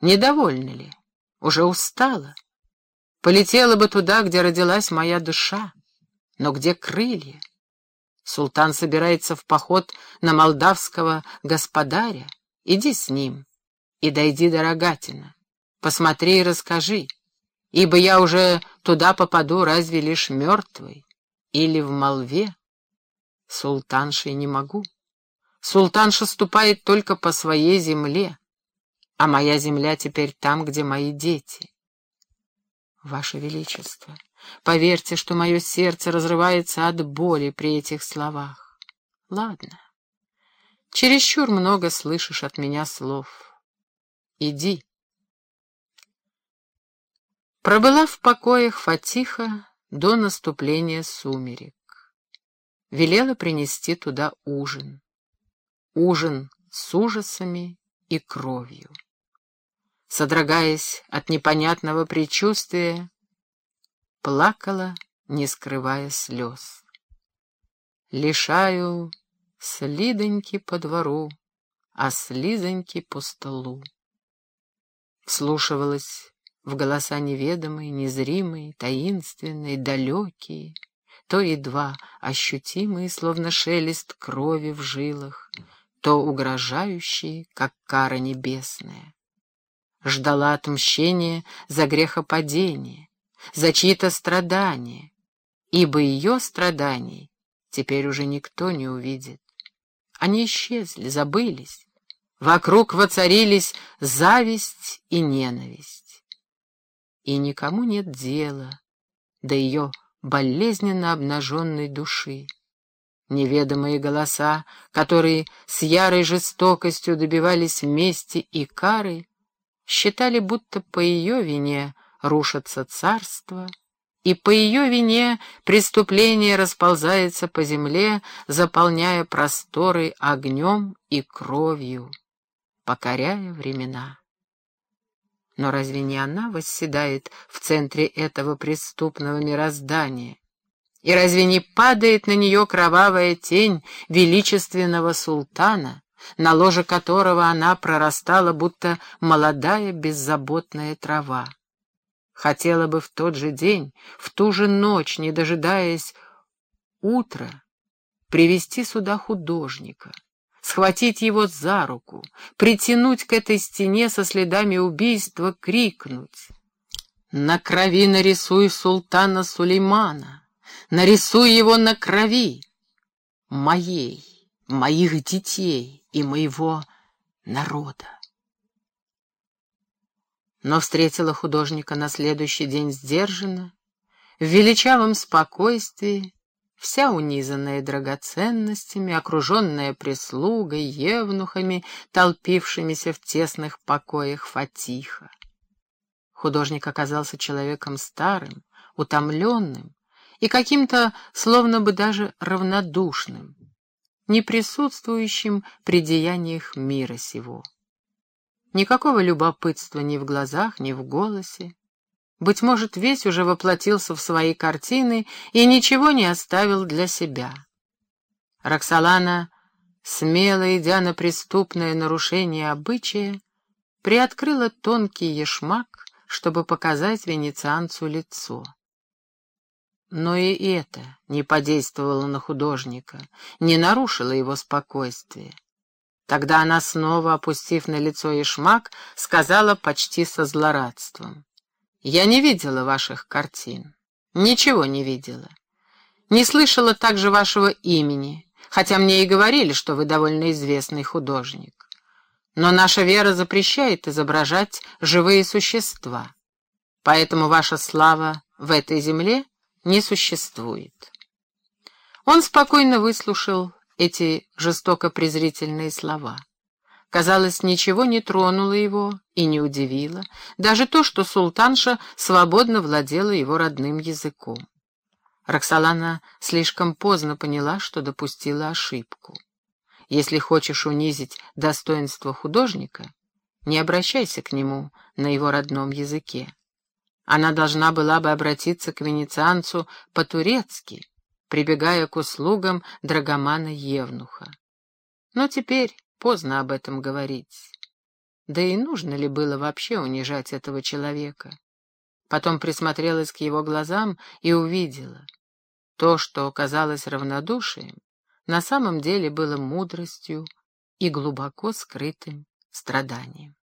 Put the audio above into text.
Недовольна ли? Уже устала? Полетела бы туда, где родилась моя душа. Но где крылья? Султан собирается в поход на молдавского господаря. Иди с ним и дойди до Рогатина. Посмотри и расскажи, ибо я уже туда попаду разве лишь мертвый или в молве. Султаншей не могу. Султанша ступает только по своей земле, а моя земля теперь там, где мои дети. Ваше Величество, поверьте, что мое сердце разрывается от боли при этих словах. Ладно, чересчур много слышишь от меня слов. Иди. Пробыла в покоях Фатиха до наступления сумерек. Велела принести туда ужин. Ужин с ужасами и кровью. Содрогаясь от непонятного предчувствия, плакала, не скрывая слез. Лишаю слидоньки по двору, а слизоньки по столу. Вслушивалась в голоса неведомые, незримые, таинственные, далекие, то едва ощутимые, словно шелест крови в жилах, то угрожающие, как кара небесная. Ждала отмщения за грехопадение, за чьи-то страдания, ибо ее страданий теперь уже никто не увидит. Они исчезли, забылись. Вокруг воцарились зависть и ненависть. И никому нет дела до ее болезненно обнаженной души неведомые голоса, которые с ярой жестокостью добивались мести и кары, считали, будто по ее вине рушится царство, и по ее вине преступление расползается по земле, заполняя просторы огнем и кровью, покоряя времена. Но разве не она восседает в центре этого преступного мироздания? И разве не падает на нее кровавая тень величественного султана, на ложе которого она прорастала, будто молодая беззаботная трава? Хотела бы в тот же день, в ту же ночь, не дожидаясь утра, привести сюда художника, схватить его за руку, притянуть к этой стене со следами убийства, крикнуть «На крови нарисуй султана Сулеймана!» нарисуй его на крови, моей, моих детей и моего народа. Но встретила художника на следующий день сдержанно, в величавом спокойствии, вся унизанная драгоценностями, окруженная прислугой, евнухами, толпившимися в тесных покоях Фатиха. Художник оказался человеком старым, утомленным, и каким-то словно бы даже равнодушным, не присутствующим при деяниях мира сего. Никакого любопытства ни в глазах, ни в голосе. Быть может, весь уже воплотился в свои картины и ничего не оставил для себя. Роксолана, смело идя на преступное нарушение обычая, приоткрыла тонкий ешмак, чтобы показать венецианцу лицо. Но и это не подействовало на художника, не нарушило его спокойствие. Тогда она снова, опустив на лицо Ишмак, сказала почти со злорадством. «Я не видела ваших картин. Ничего не видела. Не слышала также вашего имени, хотя мне и говорили, что вы довольно известный художник. Но наша вера запрещает изображать живые существа. Поэтому ваша слава в этой земле — не существует. Он спокойно выслушал эти жестоко-презрительные слова. Казалось, ничего не тронуло его и не удивило, даже то, что султанша свободно владела его родным языком. Роксолана слишком поздно поняла, что допустила ошибку. Если хочешь унизить достоинство художника, не обращайся к нему на его родном языке. Она должна была бы обратиться к венецианцу по-турецки, прибегая к услугам драгомана Евнуха. Но теперь поздно об этом говорить. Да и нужно ли было вообще унижать этого человека? Потом присмотрелась к его глазам и увидела. То, что казалось равнодушием, на самом деле было мудростью и глубоко скрытым страданием.